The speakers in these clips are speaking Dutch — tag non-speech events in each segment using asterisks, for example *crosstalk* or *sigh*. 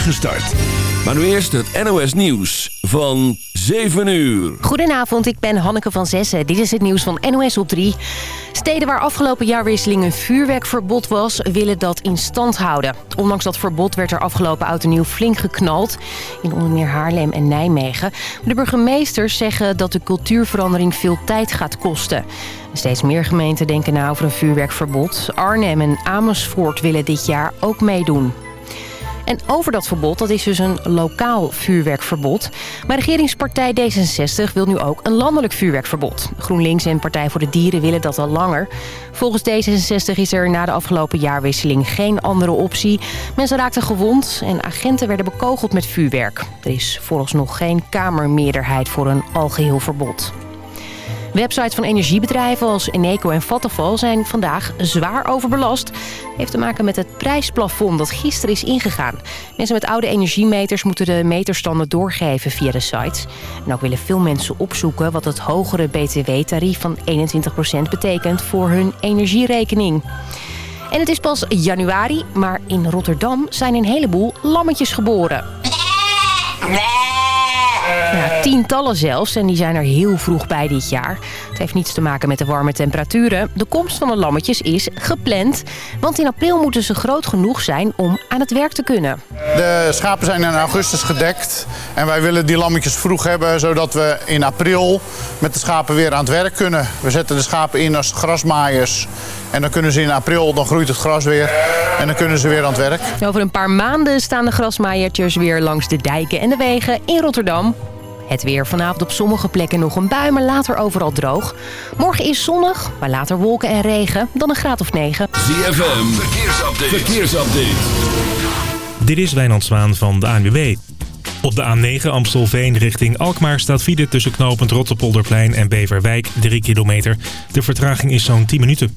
voorspoedige start. Maar nu eerst het NOS Nieuws van 7 uur. Goedenavond, ik ben Hanneke van Zessen. Dit is het nieuws van NOS op 3. Steden waar afgelopen jaarwisseling een vuurwerkverbod was... willen dat in stand houden. Ondanks dat verbod werd er afgelopen oud en nieuw flink geknald... in onder meer Haarlem en Nijmegen. De burgemeesters zeggen dat de cultuurverandering veel tijd gaat kosten. Steeds meer gemeenten denken na over een vuurwerkverbod. Arnhem en Amersfoort willen dit jaar ook meedoen. En over dat verbod, dat is dus een lokaal vuurwerkverbod. Maar regeringspartij D66 wil nu ook een landelijk vuurwerkverbod. GroenLinks en Partij voor de Dieren willen dat al langer. Volgens D66 is er na de afgelopen jaarwisseling geen andere optie. Mensen raakten gewond en agenten werden bekogeld met vuurwerk. Er is vooralsnog geen kamermeerderheid voor een algeheel verbod. Websites van energiebedrijven als Eneco en Vattenfall zijn vandaag zwaar overbelast. Heeft te maken met het prijsplafond dat gisteren is ingegaan. Mensen met oude energiemeters moeten de meterstanden doorgeven via de sites. En ook willen veel mensen opzoeken wat het hogere btw-tarief van 21% betekent voor hun energierekening. En het is pas januari, maar in Rotterdam zijn een heleboel lammetjes geboren. Ja, tientallen zelfs en die zijn er heel vroeg bij dit jaar. Het heeft niets te maken met de warme temperaturen. De komst van de lammetjes is gepland. Want in april moeten ze groot genoeg zijn om aan het werk te kunnen. De schapen zijn in augustus gedekt. En wij willen die lammetjes vroeg hebben... zodat we in april met de schapen weer aan het werk kunnen. We zetten de schapen in als grasmaaiers. En dan kunnen ze in april, dan groeit het gras weer. En dan kunnen ze weer aan het werk. Over een paar maanden staan de grasmaaiertjes weer langs de dijken en de wegen in Rotterdam. Het weer vanavond op sommige plekken nog een bui, maar later overal droog. Morgen is zonnig, maar later wolken en regen, dan een graad of 9. ZFM, verkeersupdate. verkeersupdate. Dit is Wijnand Zwaan van de ANWB. Op de A9 Amstelveen richting Alkmaar staat file tussen knooppunt Rotterpolderplein en Beverwijk 3 kilometer. De vertraging is zo'n 10 minuten.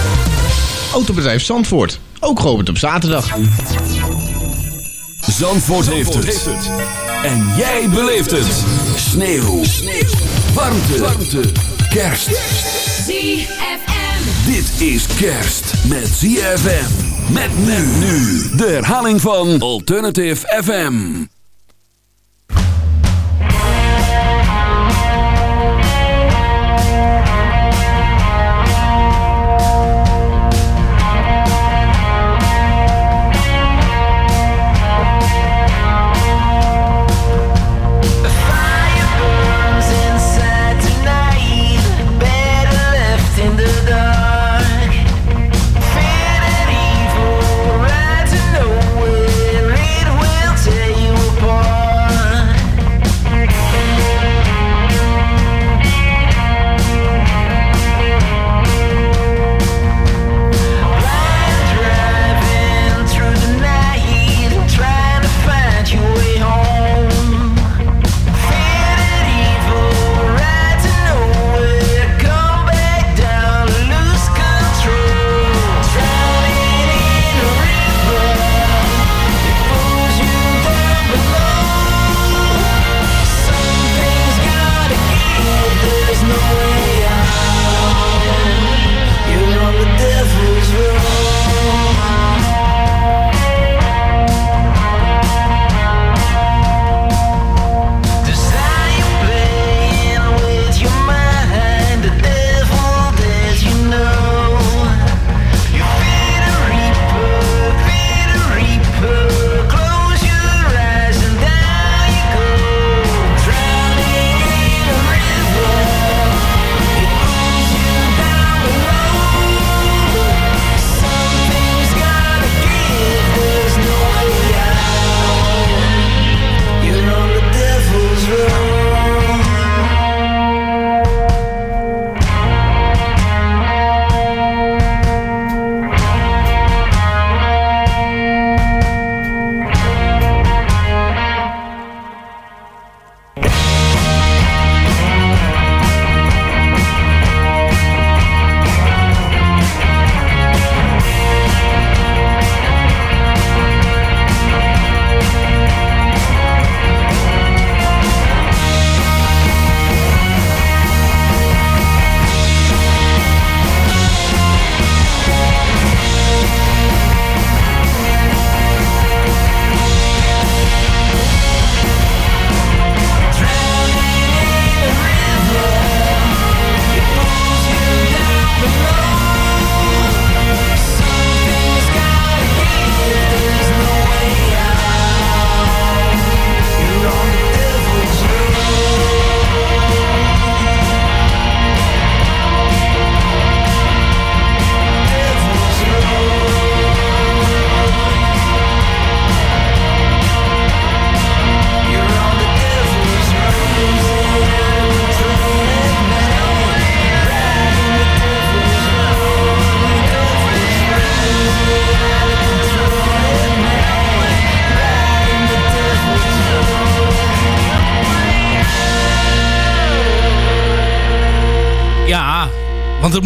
Autobedrijf Zandvoort, ook geopend op zaterdag. Zandvoort, heeft, het. En jij beleeft het. Sneeuw. Sneeuw. Warmte. Warmte. Kerst. ZFM. Dit is kerst met ZFM. Met men nu. De herhaling van Alternative FM.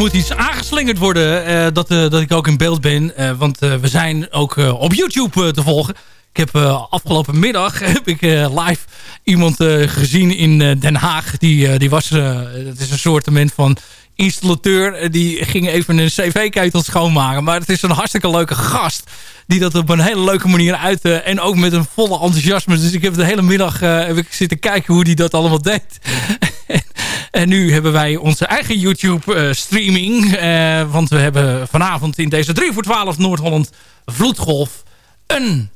Moet iets aangeslingerd worden uh, dat, uh, dat ik ook in beeld ben. Uh, want we zijn ook op YouTube te volgen. Ik heb afgelopen middag *laughs* heb ik, live iemand gezien in Den Haag. Die, die was, het is een soort van installateur. Die ging even een cv-ketel schoonmaken. Maar het is een hartstikke leuke gast. Die dat op een hele leuke manier uit. en ook met een volle enthousiasme. Dus ik heb de hele middag heb ik zitten kijken hoe die dat allemaal deed. *laughs* nu hebben wij onze eigen YouTube-streaming. Uh, uh, want we hebben vanavond in deze 3 voor 12 Noord-Holland Vloedgolf... een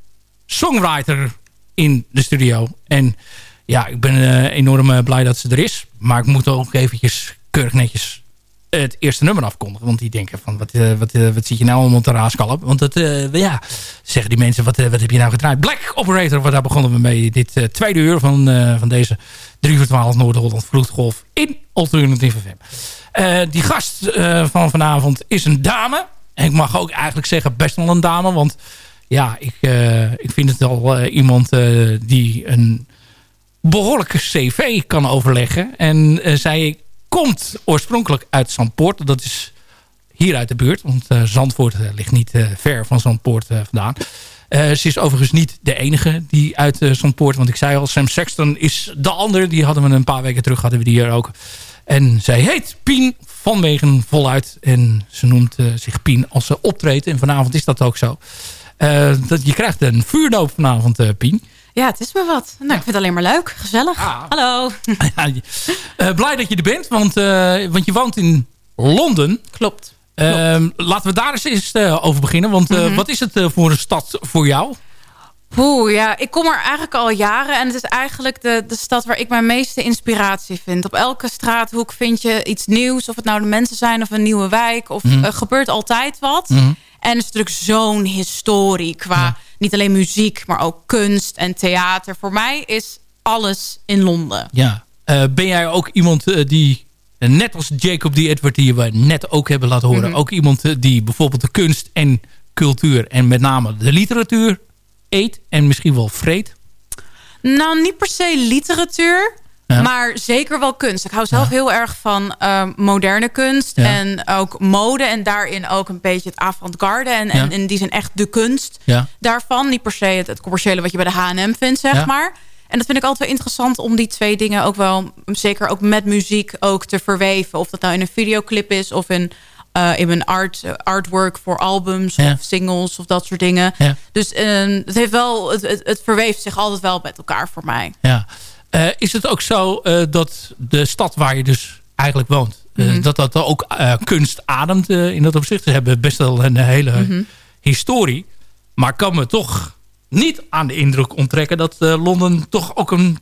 songwriter in de studio. En ja, ik ben uh, enorm blij dat ze er is. Maar ik moet ook eventjes keurig netjes het eerste nummer afkondigen. Want die denken van, wat, uh, wat, uh, wat zit je nou om te raaskallen? Want dat, uh, ja, zeggen die mensen, wat, wat heb je nou gedraaid? Black Operator, daar begonnen we mee. Dit tweede uur van, van deze 3 voor 12 Noord-Holland Vloedgolf in Alternative FM. die gast van vanavond is een dame. En ik mag ook eigenlijk zeggen best wel een dame. Want ja, ik, ik vind het al iemand die een behoorlijke cv kan overleggen. En zij komt oorspronkelijk uit Zandpoort. Dat is hier uit de buurt. Want uh, Zandvoort uh, ligt niet uh, ver van Zandpoort vandaan. ze is overigens niet de enige die uit Zandpoort... want ik zei al, Sam Sexton is de ander. Die hadden we een paar weken terug, hadden we die hier ook. En zij heet Pien van Wegen voluit. En ze noemt zich Pien als ze optreedt. En vanavond is dat ook zo. dat, je krijgt een vuurdoop vanavond, Pien. Ja, het is me wat. Nou, ik vind het alleen maar leuk. Gezellig. Ah. Hallo. *laughs* uh, blij dat je er bent, want, uh, want je woont in Londen. Klopt. Uh, laten we daar eens, eens uh, over beginnen. Want mm -hmm. wat is het voor een stad voor jou? Oeh, ja, ik kom er eigenlijk al jaren. En het is eigenlijk de, de stad waar ik mijn meeste inspiratie vind. Op elke straathoek vind je iets nieuws. Of het nou de mensen zijn of een nieuwe wijk. Of mm -hmm. gebeurt altijd wat. Mm -hmm. En het is natuurlijk zo'n historie qua... Ja niet alleen muziek, maar ook kunst en theater. Voor mij is alles in Londen. Ja. Uh, ben jij ook iemand uh, die, uh, net als Jacob die Edward die we net ook hebben laten horen... Mm -hmm. ook iemand die bijvoorbeeld de kunst en cultuur... en met name de literatuur eet en misschien wel vreet? Nou, niet per se literatuur. Maar zeker wel kunst. Ik hou zelf heel erg van uh, moderne kunst. En ook mode. En daarin ook een beetje het avant-garde. En, en in die zin echt de kunst daarvan. Niet per se het, het, commerciële wat je bij de H&M vindt, zeg maar. En dat vind ik altijd wel interessant om die twee dingen ook wel... zeker ook met muziek ook te verweven. Of dat nou in een videoclip is of in... Uh, in mijn art, artwork voor albums of singles of dat soort dingen. Dus uh, het, heeft wel, het, het, het verweeft zich altijd wel met elkaar voor mij. Ja. Uh, is het ook zo uh, dat de stad waar je dus eigenlijk woont... Uh, mm -hmm. dat dat ook kunst ademt in dat opzicht? Ze hebben best wel een hele mm -hmm. historie. Maar kan me toch niet aan de indruk onttrekken... dat Londen toch ook een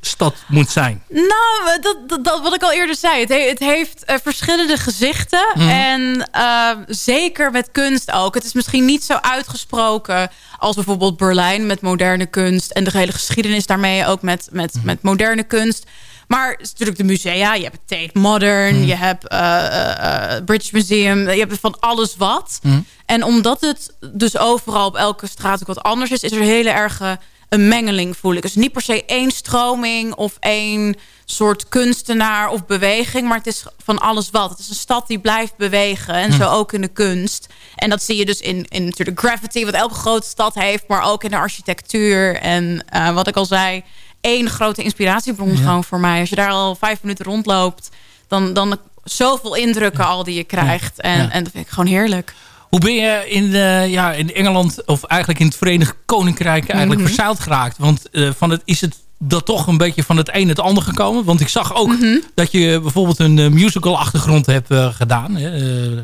kunststad moet zijn. Nou, dat, dat, dat wat ik al eerder zei. Het, he, het heeft uh, verschillende gezichten. Mm. En uh, zeker met kunst ook. Het is misschien niet zo uitgesproken als bijvoorbeeld Berlijn... met moderne kunst. En de hele geschiedenis daarmee ook met, met, mm. met moderne kunst. Maar het is natuurlijk de musea. Je hebt Tate Modern. Mm. Je hebt uh, British Museum. Je hebt van alles wat. En omdat het dus overal op elke straat ook wat anders is... is er hele erge een mengeling, voel ik. Dus niet per se één stroming of één soort kunstenaar of beweging. Maar het is van alles wat. Het is een stad die blijft bewegen. En mm. zo ook in de kunst. En dat zie je dus in, in natuurlijk gravity, wat elke grote stad heeft. Maar ook in de architectuur. En uh, wat ik al zei één grote inspiratiebron ja. gewoon voor mij. Als je daar al vijf minuten rondloopt, dan, dan zoveel indrukken al die je krijgt. En, en dat vind ik gewoon heerlijk. Hoe ben je in, de, ja, in Engeland of eigenlijk in het Verenigd Koninkrijk eigenlijk mm -hmm. verzeild geraakt? Want uh, van het, is het dat toch een beetje van het een het ander gekomen? Want ik zag ook mm -hmm. dat je bijvoorbeeld een uh, musical achtergrond hebt uh, gedaan. Hè?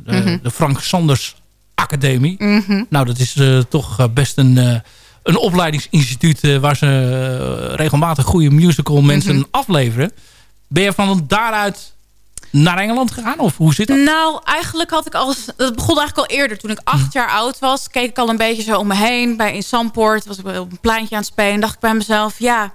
-hmm. De Frank Sanders Academie. Mhm. Nou, dat is toch best een een opleidingsinstituut waar ze regelmatig goede musical mensen afleveren. Ben je van daaruit naar Engeland gegaan? Of hoe zit dat? Nou, eigenlijk had ik al... Dat begon eigenlijk al eerder. Toen ik acht jaar oud was, keek ik al een beetje zo om me heen. Bij in Samport was ik op een pleintje aan het spelen. En dacht ik bij mezelf, ja...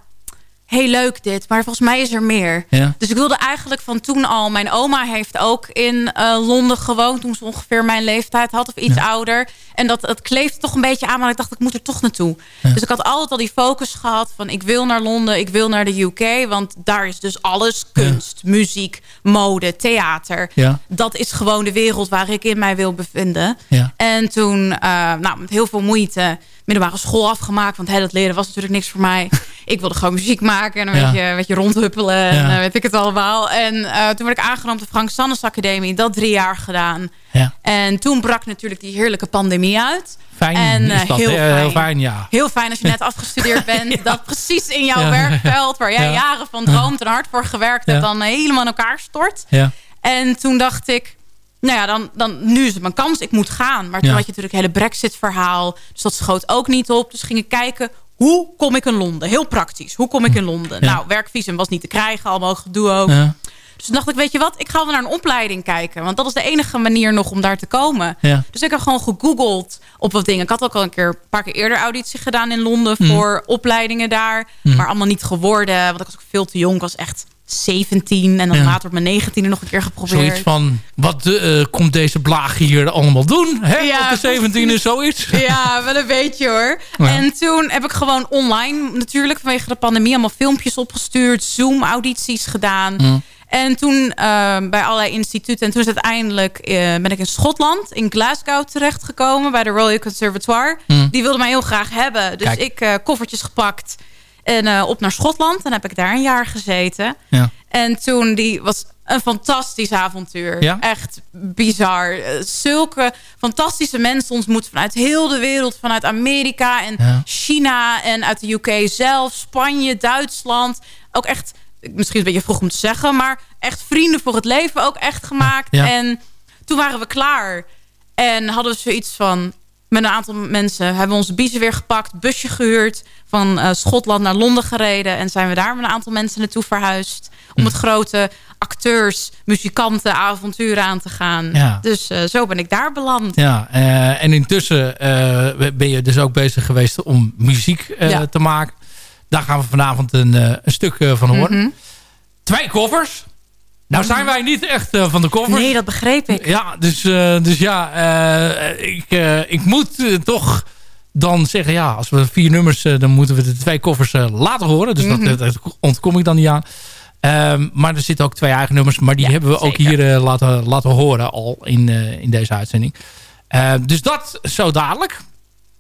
heel leuk dit, maar volgens mij is er meer. Ja. Dus ik wilde eigenlijk van toen al... Mijn oma heeft ook in eh, Londen gewoond... toen ze ongeveer mijn leeftijd had of iets ouder. En dat, dat kleefde toch een beetje aan, maar ik dacht, ik moet er toch naartoe. Dus ik had altijd al die focus gehad van... ik wil naar Londen, ik wil naar de UK... want daar is dus alles kunst, muziek, mode, theater. Dat is gewoon de wereld waar ik in mij wil bevinden. En toen, eh, nou, met heel veel moeite... middelbare school afgemaakt. Want hè, dat leren was natuurlijk niks voor mij. *laughs* ik wilde gewoon muziek maken en een Ja. beetje, beetje rondhuppelen. En Ja. eh, weet ik het allemaal. En eh, toen werd ik aangenomen op de Frank Sanders Academie. Dat drie jaar gedaan. Ja. En toen brak natuurlijk die heerlijke pandemie uit. Fijn En, eh, dat. heel fijn. Heel fijn, ja. Heel fijn als je net afgestudeerd bent. *laughs* Dat precies in jouw werkveld, waar jij Ja. jaren van droomt en hard voor gewerkt hebt, dan helemaal in elkaar stort. Ja. En toen dacht ik, nou ja, dan, dan, nu is het mijn kans, ik moet gaan. Maar toen Ja. had je natuurlijk het hele brexit-verhaal. Dus dat schoot ook niet op. Dus ging ik kijken, hoe kom ik in Londen? Heel praktisch, hoe kom ik in Londen? Ja. Nou, werkvisum was niet te krijgen, allemaal gedoe ook. Ja. Dus toen dacht ik, weet je wat, ik ga wel naar een opleiding kijken. Want dat is de enige manier nog om daar te komen. Ja. Dus ik heb gewoon gegoogeld op wat dingen. Ik had ook al een keer een paar keer eerder auditie gedaan in Londen... Mm. voor opleidingen daar. Maar allemaal niet geworden. Want ik was ook veel te jong. Ik was echt 17. En dan Ja. later op mijn 19e nog een keer geprobeerd. Zoiets van, wat eh, komt deze blaag hier allemaal doen? Hè? Ja, Op de 17 is zoiets. *laughs* Ja, wel een beetje hoor. Ja. En toen heb ik gewoon online natuurlijk vanwege de pandemie... allemaal filmpjes opgestuurd, Zoom-audities gedaan. Mm. En toen eh, bij allerlei instituten. En toen is uiteindelijk eh, ben ik in Schotland, in Glasgow terechtgekomen... bij de Royal Conservatoire. Die wilde mij heel graag hebben. Dus. Kijk. ik eh, koffertjes gepakt en eh, op naar Schotland. En heb ik daar een jaar gezeten. Ja. En toen, die was een fantastisch avontuur. Ja? Echt bizar. Eh, Zulke fantastische mensen ontmoet vanuit heel de wereld. Vanuit Amerika en Ja. China en uit de UK zelf. Spanje, Duitsland. Ook echt, misschien een beetje vroeg om te zeggen... maar echt vrienden voor het leven ook echt gemaakt. Ja. En toen waren we klaar. En hadden we zoiets van... Met een aantal mensen hebben we onze biezen weer gepakt. Busje gehuurd. Van eh, Schotland naar Londen gereden. En zijn we daar met een aantal mensen naartoe verhuisd. Om het grote acteurs, muzikanten, avonturen aan te gaan. Ja. Dus eh, zo ben ik daar beland. Ja, eh, en intussen ben je dus ook bezig geweest om muziek Ja. te maken. Daar gaan we vanavond een, een stuk van horen. Mhm. Twee koffers. Nou zijn wij niet echt eh, van de koffers. Nee, dat begreep ik. Ja, dus, eh, dus ja, eh, ik, ik moet toch dan zeggen... ja, als we vier nummers... dan moeten we de twee koffers laten horen. Dus Mhm. dat, dat ontkom ik dan niet aan. Ehm, maar er zitten ook twee eigen nummers. Maar die Ja, hebben we ook hier laten, laten horen al in, in deze uitzending. Eh, dus dat zo dadelijk.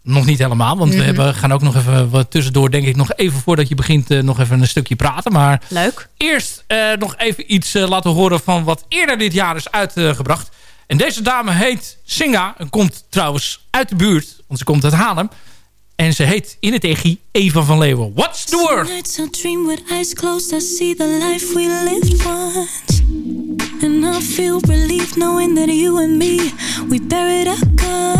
Nog niet helemaal, want Mhm. we hebben, gaan ook nog even wat tussendoor, denk ik, nog even voordat je begint, eh, nog even een stukje praten. Maar Leuk. eerst eh, nog even iets eh, laten horen van wat eerder dit jaar is uitgebracht. En deze dame heet Singa en komt trouwens uit de buurt, want ze komt uit Haarlem. En ze heet in het echi Eva van Leeuwen. What's the word? Nights I dream with eyes closed, I see the life we lived once. And I feel relief knowing that you and me, we buried our guns.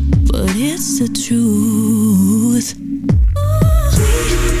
but it's the truth. Hold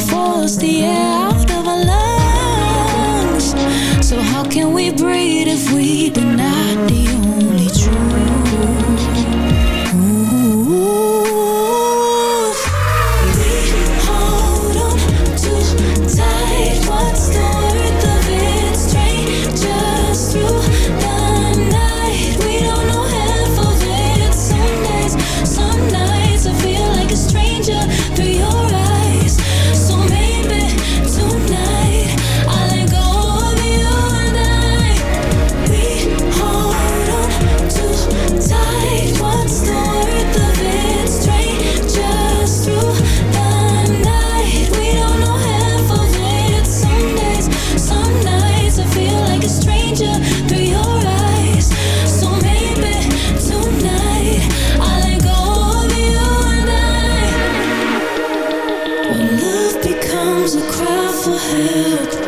for help.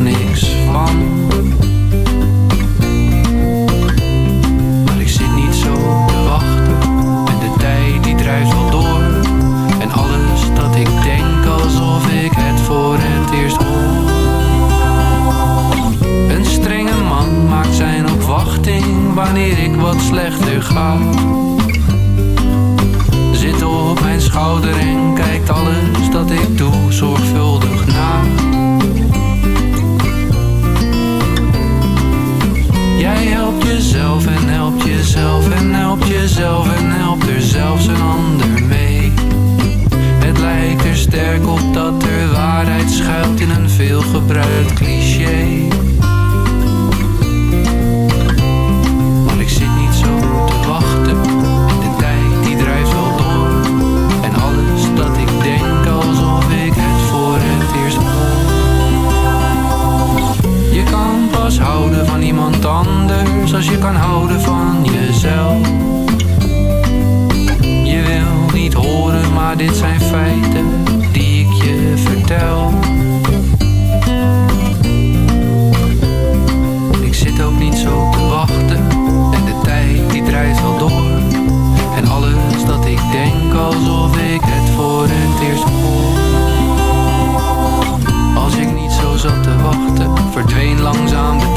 Niks van. Maar ik zit niet zo te wachten en de tijd die drijft wel door. En alles dat ik denk alsof ik het voor het eerst hoor. Een strenge man maakt zijn opwachting wanneer ik wat slechter ga. Zit op mijn schouder en kijkt alles dat ik doe zorgvuldig na. Jij helpt jezelf en helpt jezelf en helpt jezelf en helpt er zelfs een ander mee. Het lijkt er sterk op dat er waarheid schuilt in een veelgebruikt cliché. Anders als je kan houden van jezelf. Je wil niet horen, maar dit zijn feiten die ik je vertel. Ik zit ook niet zo te wachten en de tijd die draait wel door. En alles dat ik denk alsof ik het voor het eerst hoor. Als ik niet zo zat te wachten, verdween langzaam de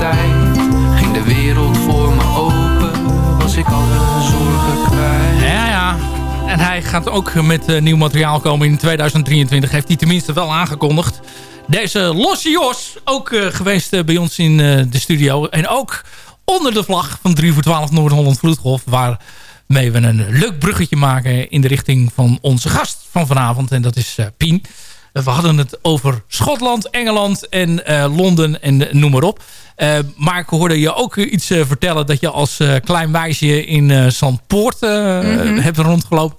voor me open, was ik alle zorgen kwijt. Ja, ja. En hij gaat ook met eh, nieuw materiaal komen in 2023. Heeft hij tenminste wel aangekondigd. Deze Losse Jos, ook eh, geweest eh, bij ons in de studio. En ook onder de vlag van 3 voor 12 Noord-Holland Vloedgolf. Waarmee we een leuk bruggetje maken in de richting van onze gast van vanavond. En dat is Pien. We hadden het over Schotland, Engeland en eh, Londen en eh, noem maar op. Eh, maar ik hoorde je ook iets vertellen dat je als klein meisje in Zandpoort eh, hebt rondgelopen.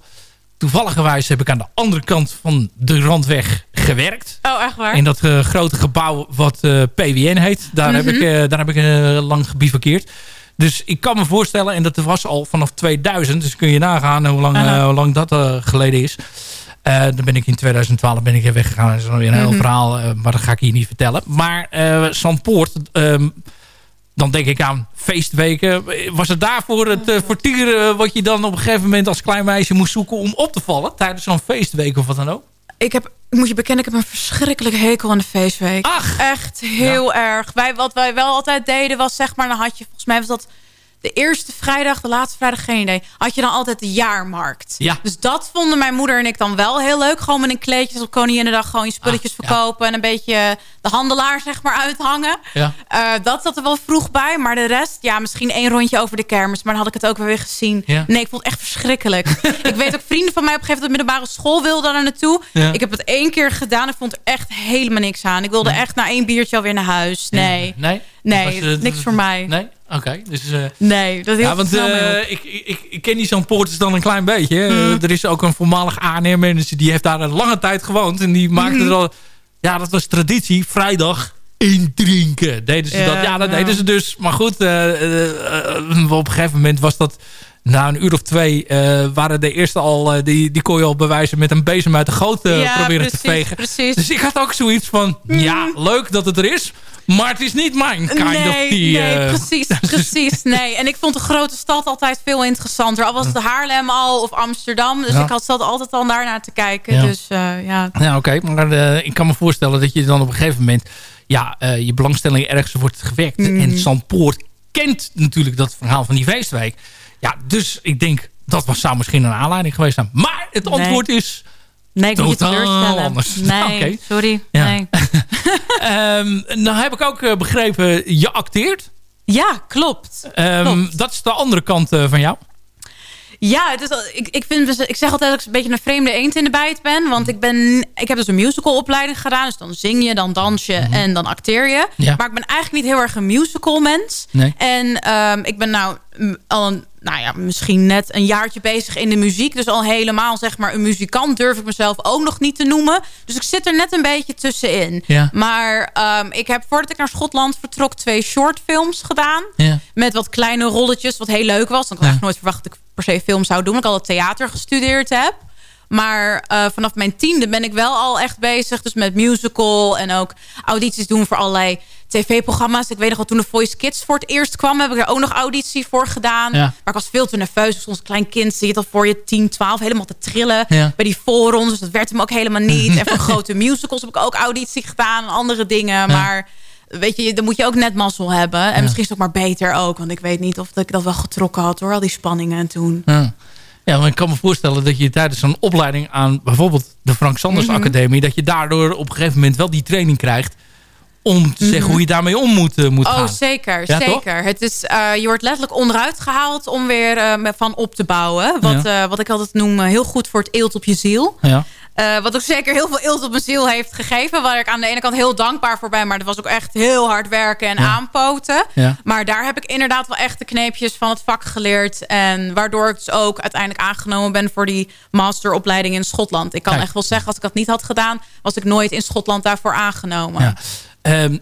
Toevalligerwijs heb ik aan de andere kant van de Randweg gewerkt. Oh, echt waar? In dat grote gebouw wat PWN heet. Daar heb ik, eh, daar heb ik lang gebivakkeerd. Dus ik kan me voorstellen, en dat was al vanaf 2000. Dus kun je nagaan hoe lang, hoe lang dat geleden is. Eh, dan ben ik in 2012 ben ik weggegaan. Dat is dan weer een heel Mhm. verhaal, eh, maar dat ga ik hier niet vertellen. Maar eh Zandpoort, ehm, dan denk ik aan feestweken. Was het daarvoor het uh, vertier eh, wat je dan op een gegeven moment als klein meisje moest zoeken om op te vallen? Tijdens zo'n feestweek of wat dan ook? Ik heb, ik moet je bekennen, ik heb een verschrikkelijk hekel aan de feestweek. Ach! Echt heel erg. Wij, wat wij wel altijd deden was, zeg maar, dan had je, volgens mij was dat de eerste vrijdag, de laatste vrijdag, geen idee. Had je dan altijd de jaarmarkt. Ja. Dus dat vonden mijn moeder en ik dan wel heel leuk. Gewoon met een kleedje op Koninginnedag gewoon je spulletjes Ah, ja. verkopen. En een beetje de handelaar, zeg maar, uithangen. Ja. Eh, dat zat er wel vroeg bij. Maar de rest, ja, misschien één rondje over de kermis. Maar dan had ik het ook weer gezien. Ja. Nee, ik vond het echt verschrikkelijk. *laughs* ik weet ook, vrienden van mij op een gegeven moment de middelbare school wilden daar naartoe. Ik heb het één keer gedaan. Ik vond er echt helemaal niks aan. Ik wilde echt na één biertje alweer naar huis. Nee. Nee? Nee, was, eh, niks voor mij. Nee? Oké. Dus, eh, Nee, dat ja, hield want eh, ik, ik, ik ken die zo'n poorters dan een klein beetje. Mhm. Er is ook een voormalig ANR-manager die heeft daar een lange tijd gewoond. En die maakte Mhm. er al... Ja, dat was traditie. Vrijdag indrinken. Deden ze Ja, dat? Ja, dat ja. deden ze dus. Maar goed, op een gegeven moment was dat... Na een uur of twee eh, waren de eerste al... eh, die, die kon je al bewijzen met een bezem uit de goot eh, Ja, proberen precies, te vegen. precies. Dus ik had ook zoiets van... Ja, leuk dat het er is. Maar het is niet mijn kind nee, of tea. nee, precies, *laughs* precies. Nee. En ik vond de grote stad altijd veel interessanter. Al was het Haarlem al of Amsterdam. Dus Ja. ik had zat altijd al daarnaar te kijken. Ja. Dus ja. Ja, oké. Maar ik kan me voorstellen dat je dan op een gegeven moment... ja, je belangstelling ergens wordt gewekt. En Zandpoort kent natuurlijk dat verhaal van die feestweek. Ja, dus ik denk, dat was, zou misschien een aanleiding geweest zijn. Maar het Nee. antwoord is... Nee, ik moet je teleurstellen. anders. Nee, *laughs* sorry. Ja. Nee. *laughs* ehm, nou heb ik ook eh, begrepen, je acteert. Ja, klopt. Ehm, Klopt. dat is de andere kant eh, van jou. Ja, het is, ik, ik, vind, ik zeg altijd dat ik een beetje een vreemde eend in de bijt ben. Want ik, ben, ik heb dus een musicalopleiding gedaan. Dus dan zing je, dan dans je en dan acteer je. Mhm. Ja. Maar ik ben eigenlijk niet heel erg een musical mens. Nee. En ehm, ik ben nou mm, al een nou ja, misschien net een jaartje bezig in de muziek. Dus al helemaal zeg maar een muzikant durf ik mezelf ook nog niet te noemen. Dus ik zit er net een beetje tussenin. Ja. Maar ehm, ik heb voordat ik naar Schotland vertrok twee shortfilms gedaan. Ja. Met wat kleine rolletjes, wat heel leuk was. Want ik had Ja. echt nooit verwacht dat ik per se film zou doen. omdat Ik al het theater gestudeerd heb. Maar eh, vanaf mijn tiende ben ik wel al echt bezig. Dus met musical en ook audities doen voor allerlei tv-programma's. Ik weet nog wel, toen de Voice Kids voor het eerst kwam... heb ik er ook nog auditie voor gedaan. Ja. Maar ik was veel te nerveus. Soms een klein kind je dat voor je 10, 12 helemaal te trillen. Ja. Bij die voorrondes, dus dat werd hem ook helemaal niet. *laughs* en voor grote musicals heb ik ook auditie gedaan. En andere dingen, maar... Weet je, dan moet je ook net mazzel hebben. En misschien is het ook maar beter ook. Want ik weet niet of ik dat wel getrokken had hoor. Al die spanningen toen. Ja. maar ik kan me voorstellen dat je tijdens een opleiding aan bijvoorbeeld de Frank Sanders Mhm. Academie... dat je daardoor op een gegeven moment wel die training krijgt... om te zeggen hoe je daarmee om moet, eh, moet Mhm. Oh, gaan. zeker. Ja, toch? zeker. Het is, eh, je wordt letterlijk onderuit gehaald om weer eh, van op te bouwen. Wat, wat ik altijd noem heel goed voor het eelt op je ziel. Ja. Wat ook zeker heel veel eelt op mijn ziel heeft gegeven. Waar ik aan de ene kant heel dankbaar voor ben. Maar dat was ook echt heel hard werken en aanpoten. Maar daar heb ik inderdaad wel echt de kneepjes van het vak geleerd. En waardoor ik dus ook uiteindelijk aangenomen ben voor die masteropleiding in Schotland. Ik kan Kijk. echt wel zeggen, als ik dat niet had gedaan... was ik nooit in Schotland daarvoor aangenomen. Ehm,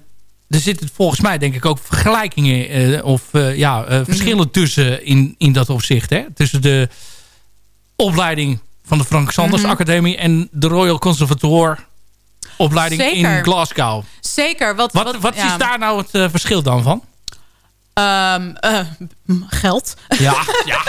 er zitten volgens mij denk ik ook vergelijkingen eh, of eh, ja, eh, verschillen tussen in, in dat opzicht. Hè? Tussen de opleiding van de Frank Sanders Mhm. Academie en de Royal Conservatoire opleiding Zeker. in Glasgow. Zeker. Wat, Wat, wat ja. is daar nou het verschil dan van? Ehm, eh, geld. Ja, ja.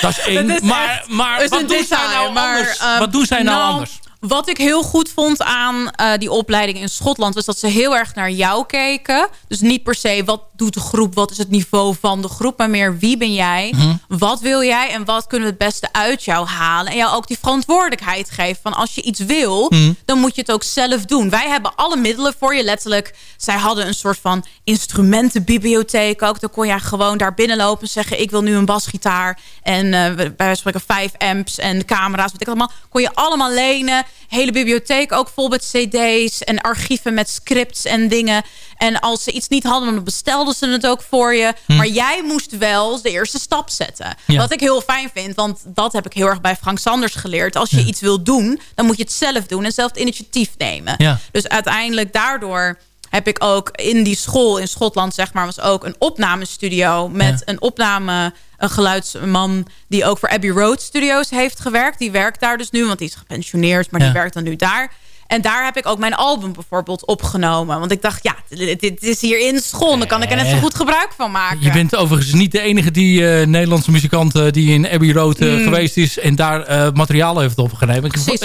Dat is *laughs* één. Dat is maar echt- maar is wat doen nou maar, anders? ehm, wat doen zij nou, nou, anders? Wat ik heel goed vond aan eh, die opleiding in Schotland... was dat ze heel erg naar jou keken. Dus niet per se wat doet de groep, wat is het niveau van de groep... maar meer wie ben jij, Mhm. wat wil jij... en wat kunnen we het beste uit jou halen. En jou ook die verantwoordelijkheid geven. Van als je iets wil, Mhm. dan moet je het ook zelf doen. Wij hebben alle middelen voor je, letterlijk. Zij hadden een soort van instrumentenbibliotheek ook. Dan kon jij gewoon daar binnenlopen en zeggen... ik wil nu een basgitaar en eh bij wijze van spreken vijf amps en camera's. Weet ik allemaal. Kon je allemaal lenen. Hele bibliotheek ook vol met cd's en archieven met scripts en dingen. En als ze iets niet hadden, dan bestelden ze het ook voor je. Maar jij moest wel de eerste stap zetten. Ja. Wat ik heel fijn vind, want dat heb ik heel erg bij Frank Sanders geleerd. Als je iets wil doen, dan moet je het zelf doen en zelf het initiatief nemen. Ja. Dus uiteindelijk daardoor heb ik ook in die school in Schotland, zeg maar, was ook een opnamestudio met Ja. een opname, een geluidsman die ook voor Abbey Road Studios heeft gewerkt. Die werkt daar dus nu, want die is gepensioneerd, maar Ja. die werkt dan nu daar. En daar heb ik ook mijn album bijvoorbeeld opgenomen. Want ik dacht, ja, dit, is hier in school. Dan kan ik er net zo goed gebruik van maken. Je bent overigens niet de enige die eh, Nederlandse muzikant eh, die in Abbey Road eh, geweest is en daar materiaal heeft opgenomen. Ik,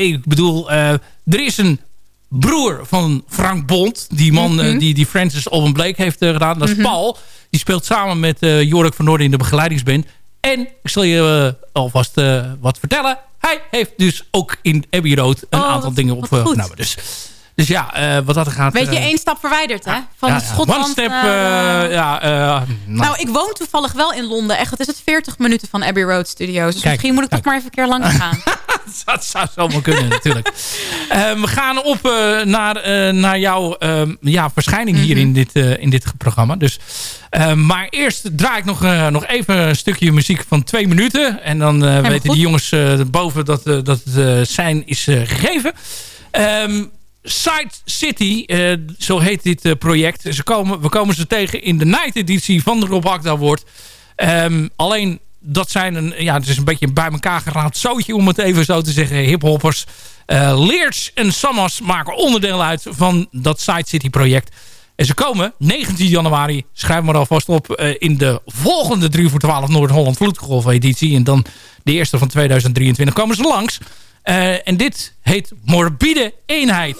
ik bedoel, er is een broer van Frank Bond, die man Mhm. eh, die, die Francis Alban Blake heeft eh, gedaan. Dat is Paul. Die speelt samen met eh Jorik van Noorden in de begeleidingsband. En ik zal je alvast wat vertellen. Hij heeft dus ook in Abbey Road een Oh, aantal dingen opgenomen. Dus, dus ja, wat dat er gaat... Weet je, één stap verwijderd, hè? Van ja, Schotland One step, ja, nou, Nou, ik woon toevallig wel in Londen. Echt, het is het 40 minuten van Abbey Road Studios. Dus Kijk, misschien moet ik toch maar even een keer langs gaan. *laughs* *laughs* dat zou zomaar kunnen natuurlijk. Eh, we gaan op eh, naar, eh, naar jouw ehm, ja, verschijning hier Mhm. in dit, eh, in dit programma. Dus, eh, maar eerst draai ik nog, nog even een stukje muziek van twee minuten. En dan weten goed. die jongens boven dat, dat het zijn is gegeven. Ehm, Side City, zo heet dit project. Ze komen, we komen ze tegen in de night editie van de Rob Akda Award. Ehm, alleen dat zijn een, ja, het is een beetje een bij elkaar geraapt zootje om het even zo te zeggen. Hiphoppers. Eh Leers en Sammas maken onderdeel uit van dat Side City project. En ze komen 19 januari, schrijf maar alvast op, eh, in de volgende 3 voor 12 Noord-Holland Vloedgolf editie. En dan de eerste van 2023 komen ze langs. Eh, en dit heet Morbide Eenheid.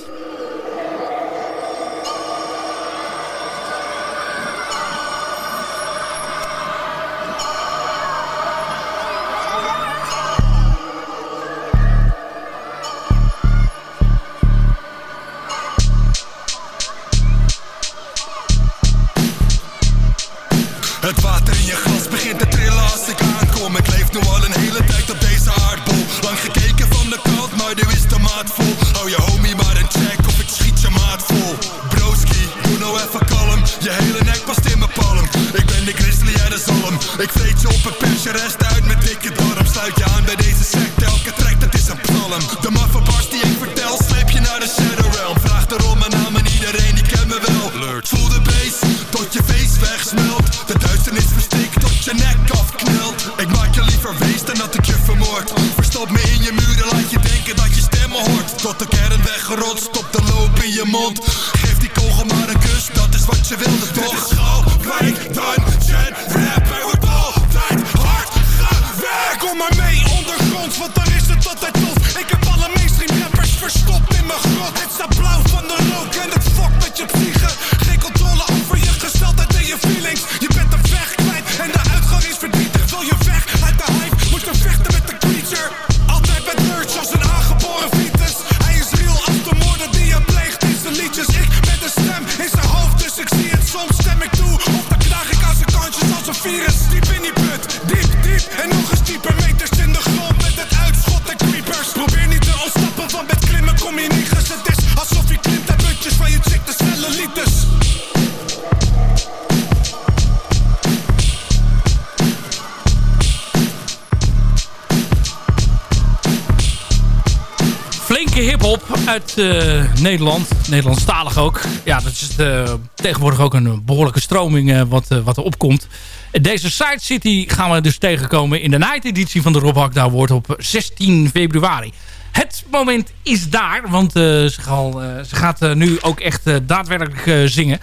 Nederland. Nederlandstalig ook. Ja, dat is eh, tegenwoordig ook een behoorlijke stroming eh, wat, eh, wat er opkomt. Deze Side City gaan we dus tegenkomen in de night editie van de Rob Hakda Award op 16 februari. Het moment is daar, want eh, ze, eh, ze gaat eh, nu ook echt eh, daadwerkelijk eh, zingen.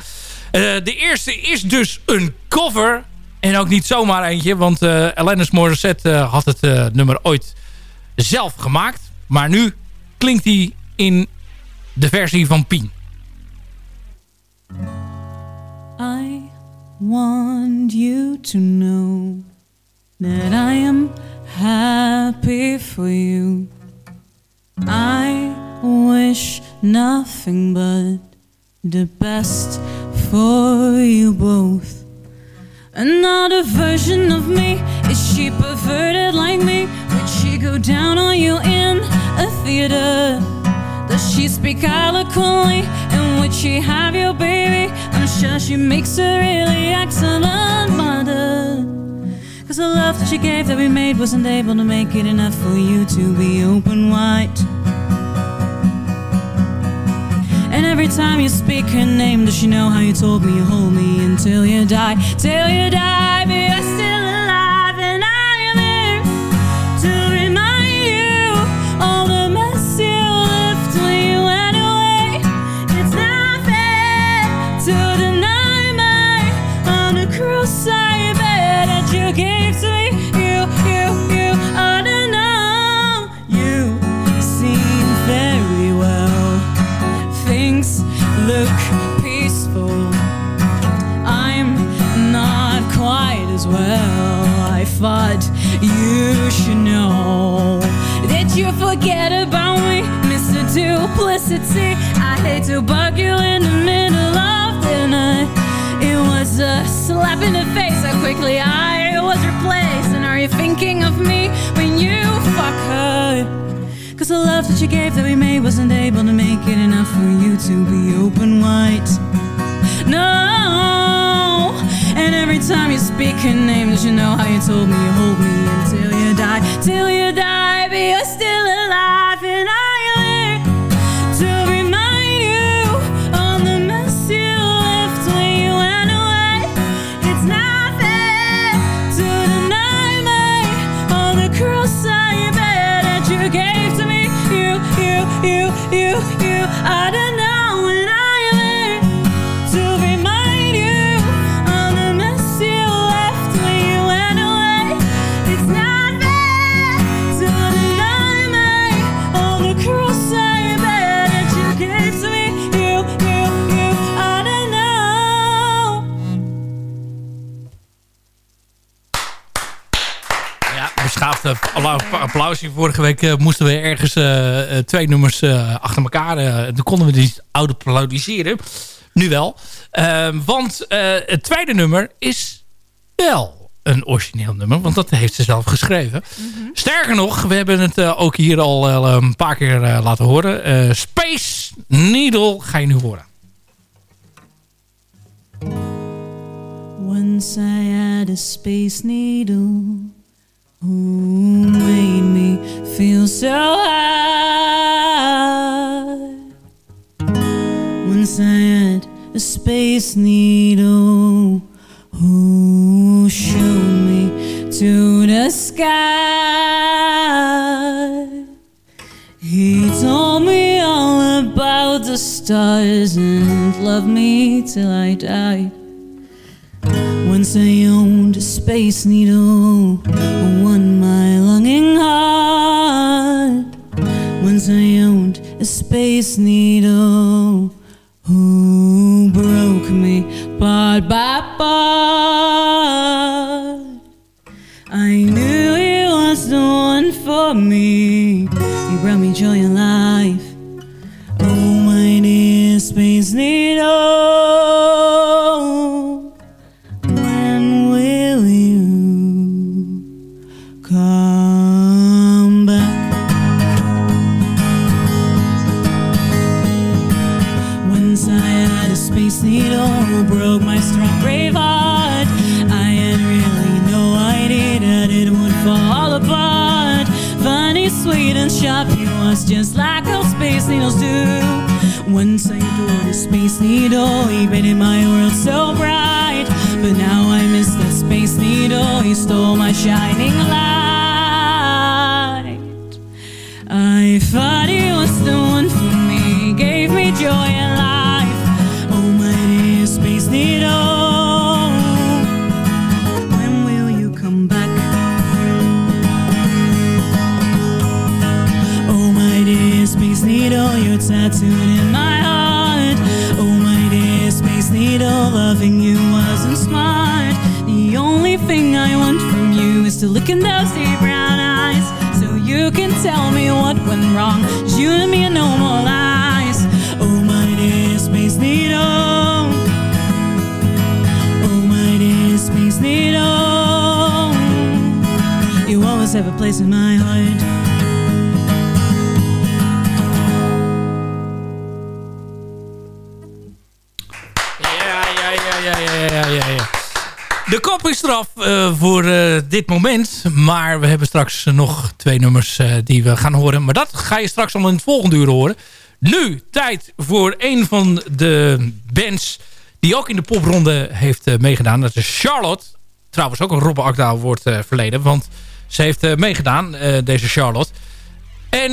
Eh, de eerste is dus een cover. En ook niet zomaar eentje, want eh Alanis Morissette eh, had het eh, nummer ooit zelf gemaakt. Maar nu klinkt hij in de versie van Pien. I want you to know that I am happy for you. I wish nothing but the best for you both. Another version of me is she perverted like me? Would she go down on you in a theater? Does she speak eloquently? And would she have your baby? I'm sure she makes a really excellent mother. Cause the love that she gave that we made wasn't able to make it enough for you to be open wide. And every time you speak her name, does she know how you told me you hold me until you die? Till you die, but well. I thought you should know. Did you forget about me, Mr. Duplicity? I hate to bug you in the middle of the night. It was a slap in the face how quickly I was replaced. And are you thinking of me when you fuck her? Cause the love that you gave that we made wasn't able to make it enough for you to be open white. No, every time you speak her name, you know how you told me you hold me until you die, till you die, but you're still uh, applausje. Vorige week eh, moesten we ergens eh, eh, twee nummers eh, achter elkaar. eh dan konden we die applaudisseren. Nu wel. Eh, want eh, het tweede nummer is wel een origineel nummer. Want dat heeft ze zelf geschreven. Sterker nog, we hebben het eh, ook hier al eh, een paar keer eh, laten horen. Eh, Space Needle ga je nu horen. Once I had a space needle who made me feel so high. Once I had a space needle who showed me to the sky. He told me all about the stars and love me till I die. Once I owned a space needle, won my longing heart. Once I owned a space needle, who broke me part by part. I knew he was the one for me. He brought me joy in life. Oh, my dear space needle. Just like all space needles do. Once I adored a space needle, he painted my world so bright. But now I miss that space needle, he stole my shining light. Tattooed in my heart. Oh, my dear space needle, loving you wasn't smart. The only thing I want from you is to look in those deep brown eyes. So you can tell me what went wrong. you and me are no more lies. Oh, my dear space needle. Oh, my dear space needle. You always have a place in my heart. De kop is eraf eh, voor eh, dit moment. Maar we hebben straks nog twee nummers eh, die we gaan horen. Maar dat ga je straks al in het volgende uur horen. Nu tijd voor een van de bands die ook in de popronde heeft meegedaan. Dat is Charlotte. Trouwens ook een Robbe Akda wordt verleden. Want ze heeft meegedaan, deze Charlotte. En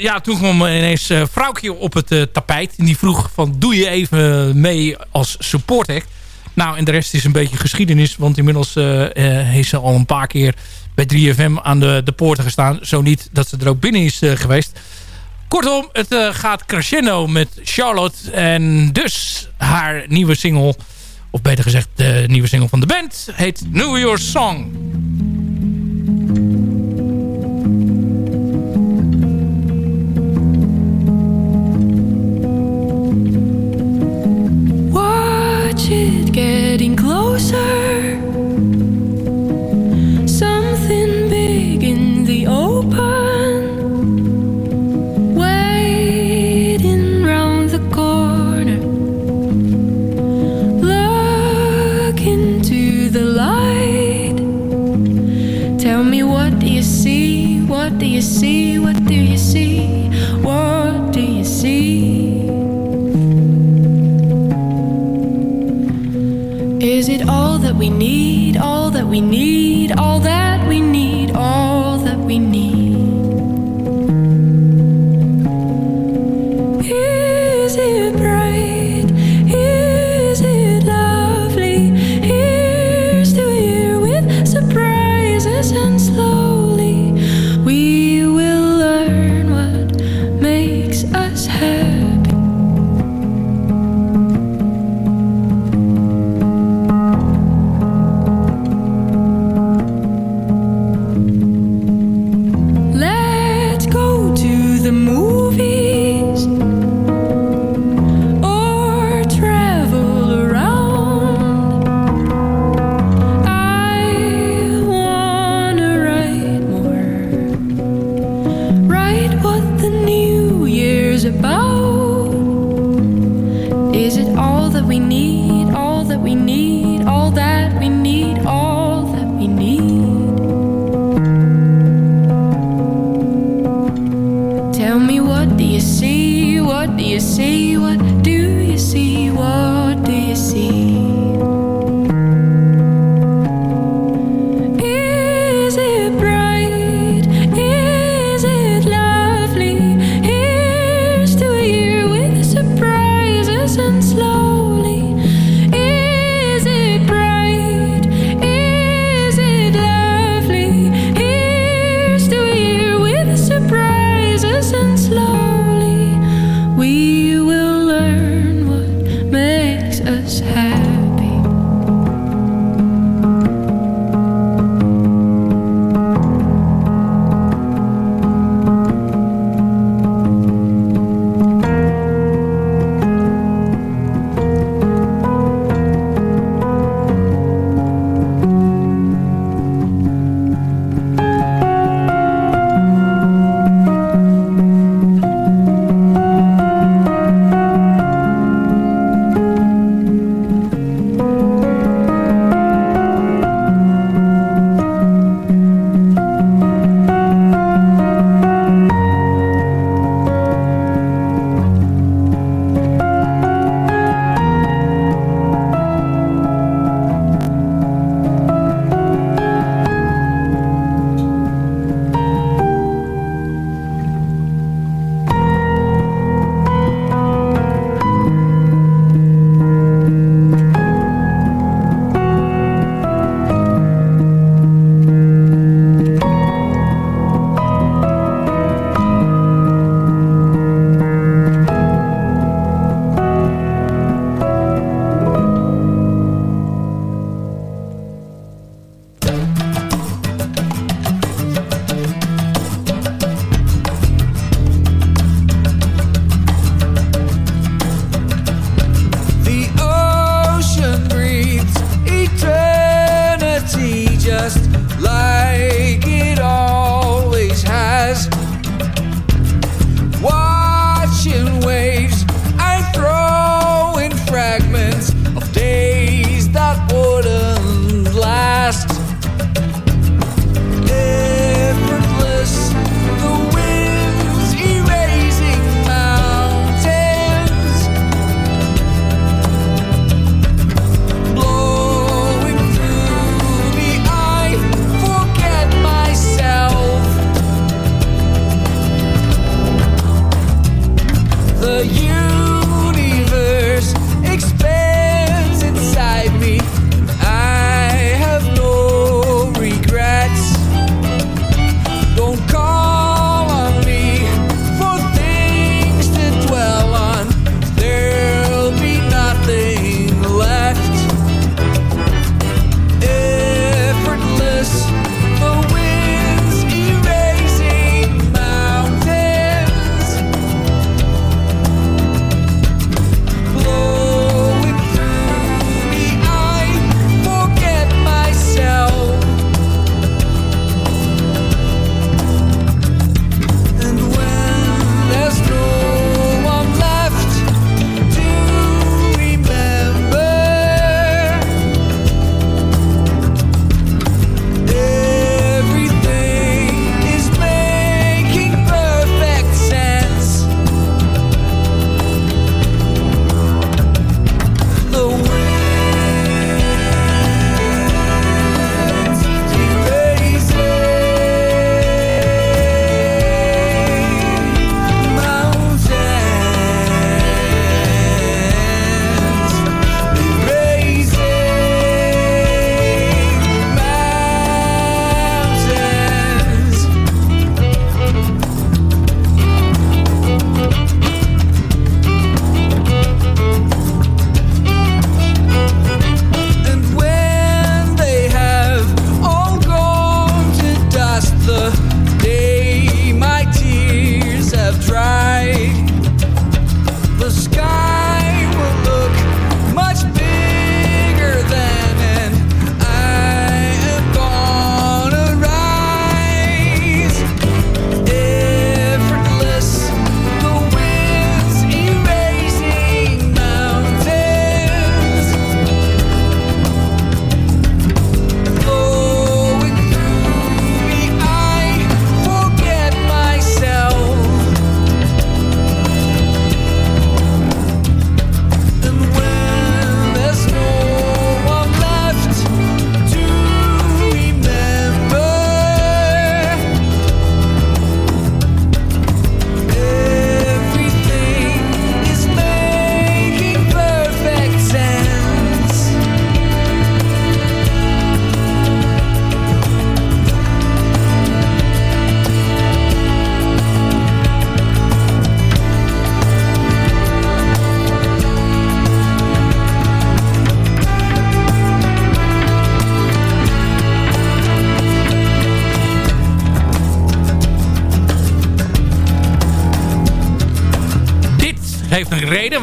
ja, toen kwam ineens uh, Vrouwtje op het tapijt. En die vroeg van, doe je even mee als support act? Nou, en de rest is een beetje geschiedenis. Want inmiddels heeft ze al een paar keer bij 3FM aan de, de poorten gestaan. Zo niet dat ze er ook binnen is geweest. Kortom, het gaat crescendo met Charlotte. En dus haar nieuwe single, of beter gezegd de nieuwe single van de band, heet New Your Song. It getting closer. Something big in the open. Waiting round the corner. Look into the light. Tell me what do you see? What do you see? What do you see? That we need? All that we need? All that we need? All that we need?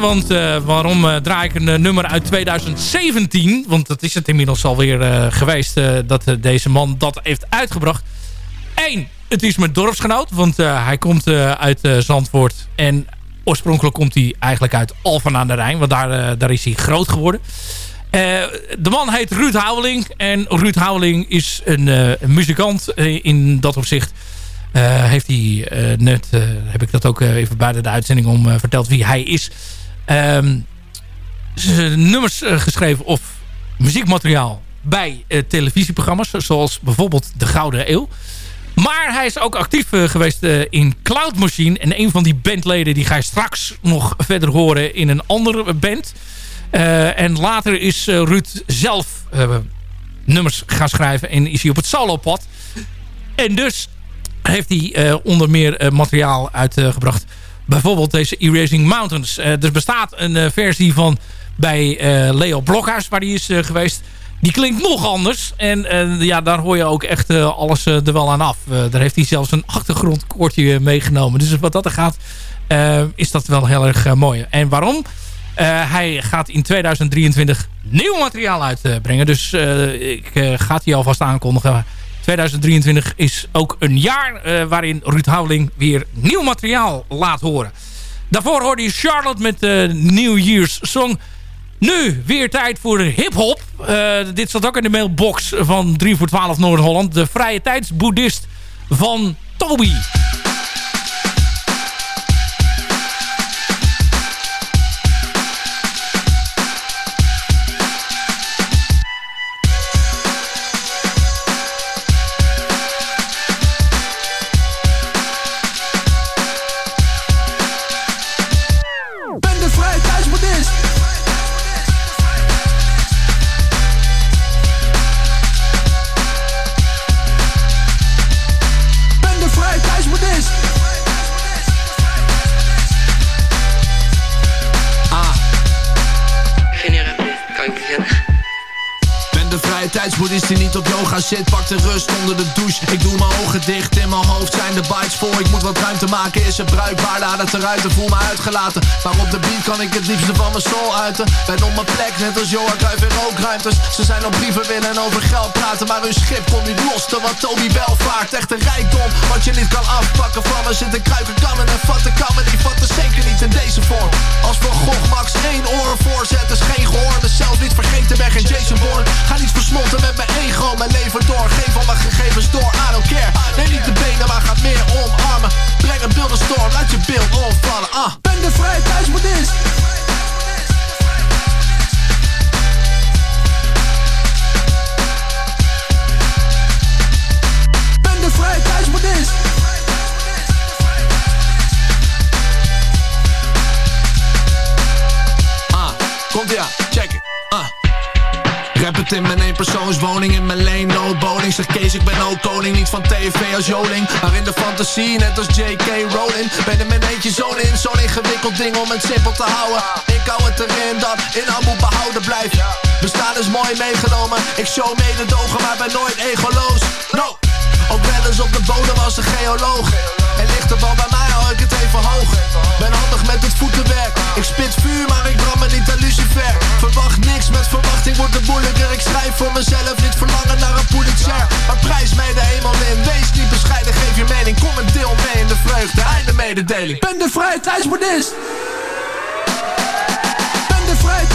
Want eh, waarom eh, draai ik een eh, nummer uit 2017? Want dat is het inmiddels alweer geweest dat deze man dat heeft uitgebracht. Eén, het is mijn dorpsgenoot. Want hij komt uit Zandvoort. En oorspronkelijk komt hij eigenlijk uit Alphen aan de Rijn. Want daar, daar is hij groot geworden. de man heet Ruud Houweling. En Ruud Houweling is een, muzikant in dat opzicht heeft hij net, heb ik dat ook even buiten de uitzending om verteld wie hij is. Um, nummers geschreven of muziekmateriaal bij televisieprogramma's. Zoals bijvoorbeeld De Gouden Eeuw. Maar hij is ook actief geweest in Cloud Machine. En een van die bandleden die ga je straks nog verder horen in een andere band. en later is Ruud zelf nummers gaan schrijven en is hij op het solopad. En dus heeft hij onder meer materiaal uitgebracht. Bijvoorbeeld deze Erasing Mountains. Uh, er bestaat een versie van bij Leo Blokhuis waar hij is geweest. Die klinkt nog anders. En ja, daar hoor je ook echt alles er wel aan af. daar heeft hij zelfs een achtergrondkoortje meegenomen. Dus wat dat er gaat, is dat wel heel erg mooi. En waarom? hij gaat in 2023 nieuw materiaal uitbrengen. Dus ik ga het alvast aankondigen. 2023 is ook een jaar uh, waarin Ruud Houweling weer nieuw materiaal laat horen. Daarvoor hoorde je Charlotte met de New Year's Song. Nu weer tijd voor hip-hop. Uh, dit zat ook in de mailbox van 3 voor 12 Noord-Holland. De vrije tijdsboeddhist van Toby. Tijdsboeddhist die niet op yoga zit Pak de rust onder de douche. Ik doe mijn ogen dicht, in mijn hoofd zijn de bites voor Ik moet wat ruimte maken, is het bruikbaar? Laat het eruit en voel me uitgelaten. Maar op de beat kan ik het liefste van mijn soul uiten. Ben op mijn plek, net als Johan Cruijff in rookruimtes. Ze zijn op brieven willen en over geld praten Maar hun schip komt niet los, te wat Toby wel vaart Echt een rijkdom, wat je niet kan afpakken Van me zitten kruiken, kammen en vatten Kan niet vatten, zeker niet in deze vorm. Als Van Gogh Max één oren voorzet is geen gehoor. Mezelf niet vergeten, ben geen Jason Bourne. Ga niet versmolten met mijn leven door, geef al mijn gegevens door I don't care, neem niet de benen maar ga meer omarmen. Breng een beeldenstorm, laat je beeld omvallen ah. Ben de vrije tijdsboeddhist eenpersoonswoning in mijn lane, no bowling. Zeg Kees, ik ben ook koning, niet van TV als Joling. Maar in de fantasie, net als J.K. Rowling Ben er met eentje zo'n in, zo'n ingewikkeld ding om het simpel te houden. Ik hou het erin dat in moet behouden blijft Bestaan is mooi meegenomen, ik show mededogen maar ben nooit egoloos. No, ook wel eens op de bodem als een geoloog Wel bij mij, hou ik het even hoog. Ben handig met het voetenwerk. Ik spit vuur, maar ik brand me niet aan lucifer. Verwacht niks, met verwachting wordt het moeilijker. Ik schrijf voor mezelf, niet verlangen naar een Pulitzer. Maar prijs mij de hemel in. Wees niet bescheiden, geef je mening. Kom en deel mee in de vreugde, einde mededeling. Ben de vrije tijdsboeddhist Ben de vrije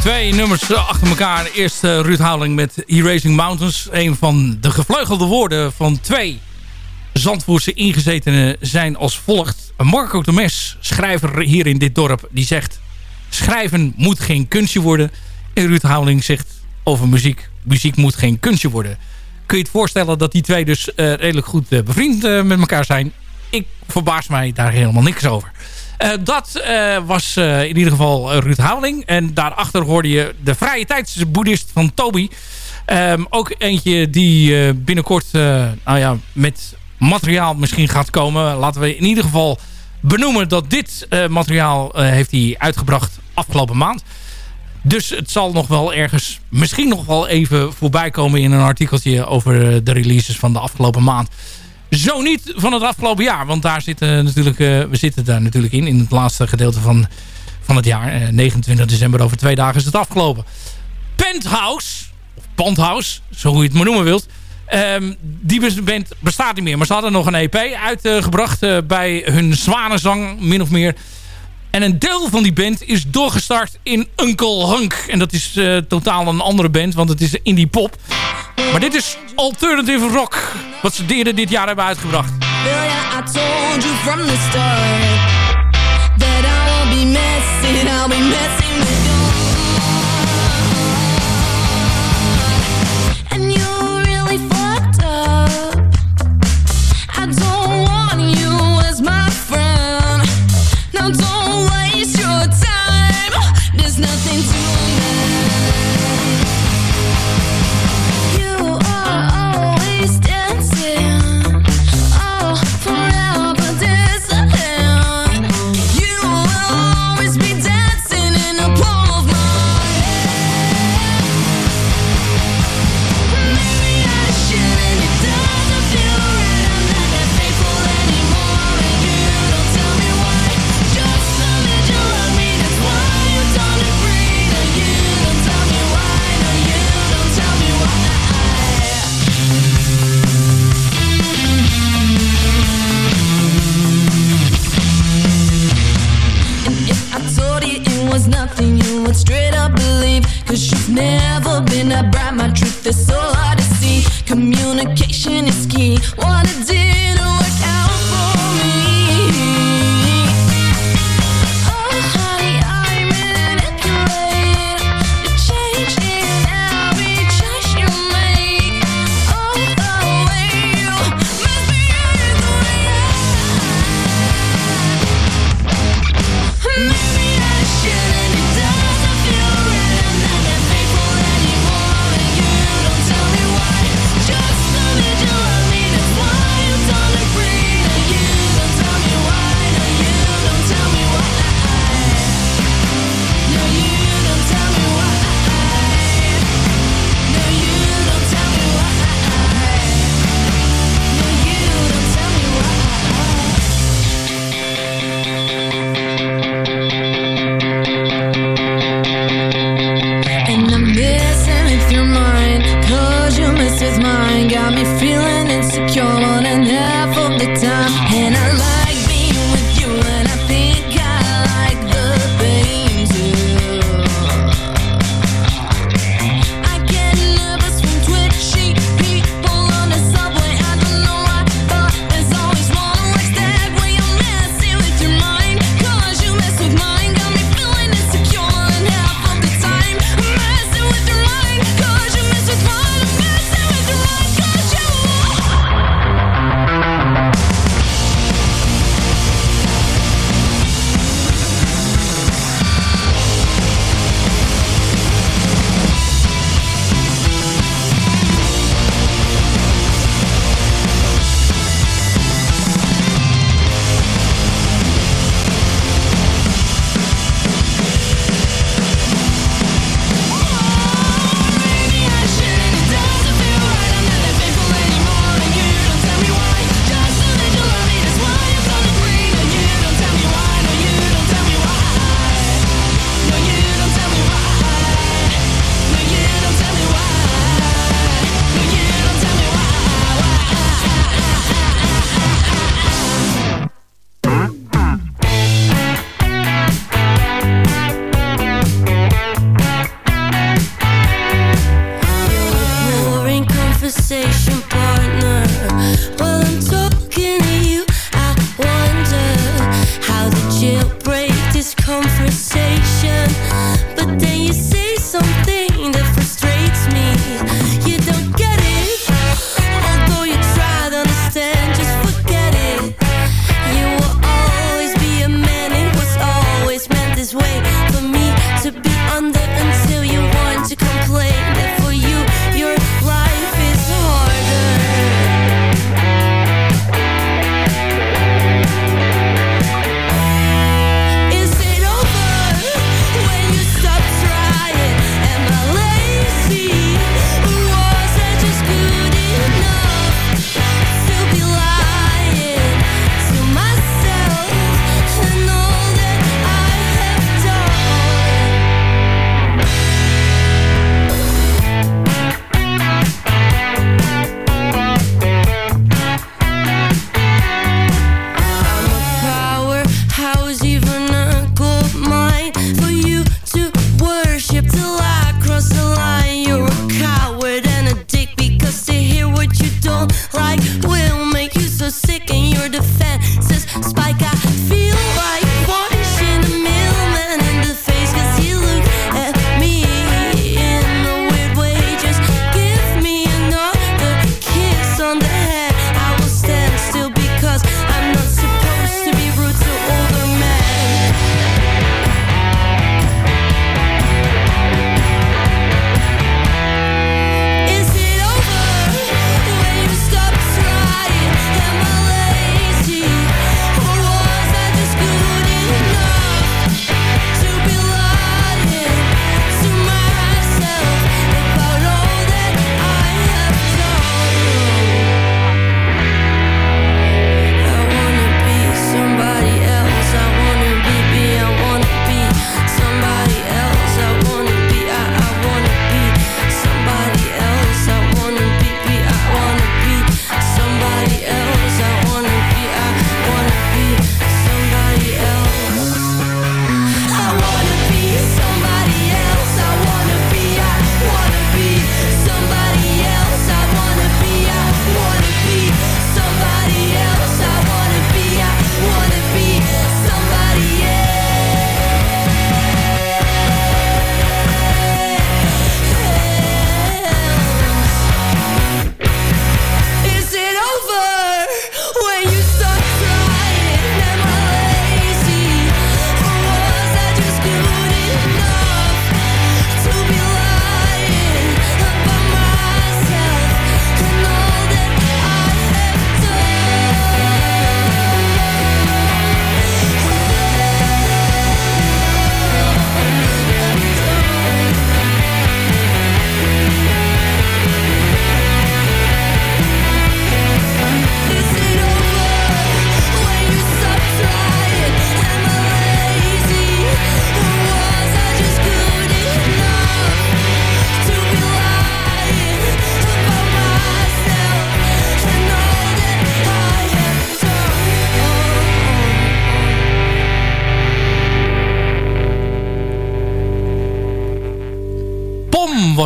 Twee nummers achter elkaar. Eerst uh, Ruud Houweling met Erasing Mountains. Een van de gevleugelde woorden van twee Zandvoortse ingezetenen zijn als volgt. Marco Tomes, schrijver hier in dit dorp, die zegt... Schrijven moet geen kunstje worden. En Ruud Houweling zegt over muziek... Muziek moet geen kunstje worden. Kun je het voorstellen dat die twee dus uh, redelijk goed uh, bevriend met elkaar zijn? Ik verbaas mij daar helemaal niks over. Eh, dat eh, was eh, in ieder geval Ruud Houding. En daarachter hoorde je de vrije tijdsboeddhist van Toby. Ehm, ook eentje die binnenkort nou ja, met materiaal misschien gaat komen. Laten we in ieder geval benoemen dat dit materiaal heeft hij uitgebracht afgelopen maand. Dus het zal nog wel ergens, misschien nog wel even voorbij komen in een artikeltje over de releases van de afgelopen maand. Zo niet van het afgelopen jaar. Want daar zitten eh, natuurlijk, eh, we zitten daar natuurlijk in. In het laatste gedeelte van, van het jaar. Eh, 29 december over twee dagen is het afgelopen. Penthouse. Of penthouse, Zo hoe je het maar noemen wilt. Ehm, die band bestaat niet meer. Maar ze hadden nog een EP uitgebracht. Bij hun zwanenzang min of meer. En een deel van die band is doorgestart in Uncle Hunk. En dat is eh, totaal een andere band, want het is indie pop. Maar dit is alternative rock, wat ze deden dit jaar hebben uitgebracht. don't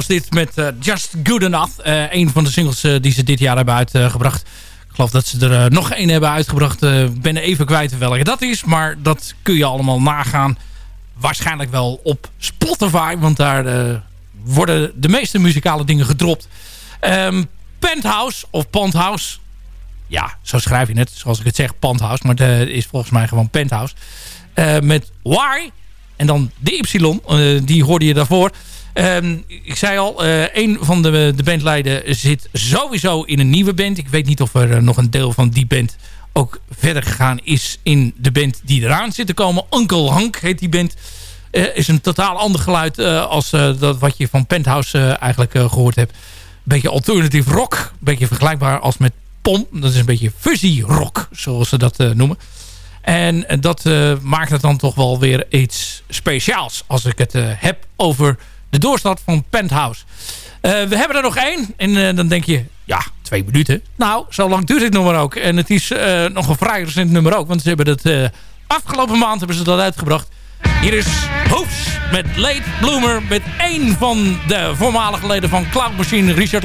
dit met eh, Just Good Enough. Uh, een van de singles die ze dit jaar hebben uitgebracht. Ik geloof dat ze er nog één hebben uitgebracht. Ik ben even kwijt welke dat is. Maar dat kun je allemaal nagaan. Waarschijnlijk wel op Spotify. Want daar worden de meeste muzikale dingen gedropt. Um, Penthouse of Penthouse. Ja, zo schrijf je het. Zoals ik het zeg, Penthouse. Maar het is volgens mij gewoon Penthouse. met Why en dan de Y, die hoorde je daarvoor. Um, ik zei al, uh, een van de, de zit sowieso in een nieuwe band. Ik weet niet of er uh, nog een deel van die band ook verder gegaan is in de band die eraan zit te komen. Uncle Hank heet die band. Uh, is een totaal ander geluid als dat wat je van Penthouse eigenlijk gehoord hebt. Beetje alternatief rock. Beetje vergelijkbaar als met Pom. Dat is een beetje fuzzy rock, zoals ze dat noemen. En dat maakt het dan toch wel weer iets speciaals. Als ik het heb over de doorstart van Penthouse. Uh, we hebben er nog één. En dan denk je, ja, twee minuten. Nou, zo lang duurt dit nummer ook. En het is nog een vrij recent nummer ook. Want ze hebben het afgelopen maand hebben ze dat uitgebracht. Hier is Hoofs met Late Bloomer. Met één van de voormalige leden van Cloud Machine, Richard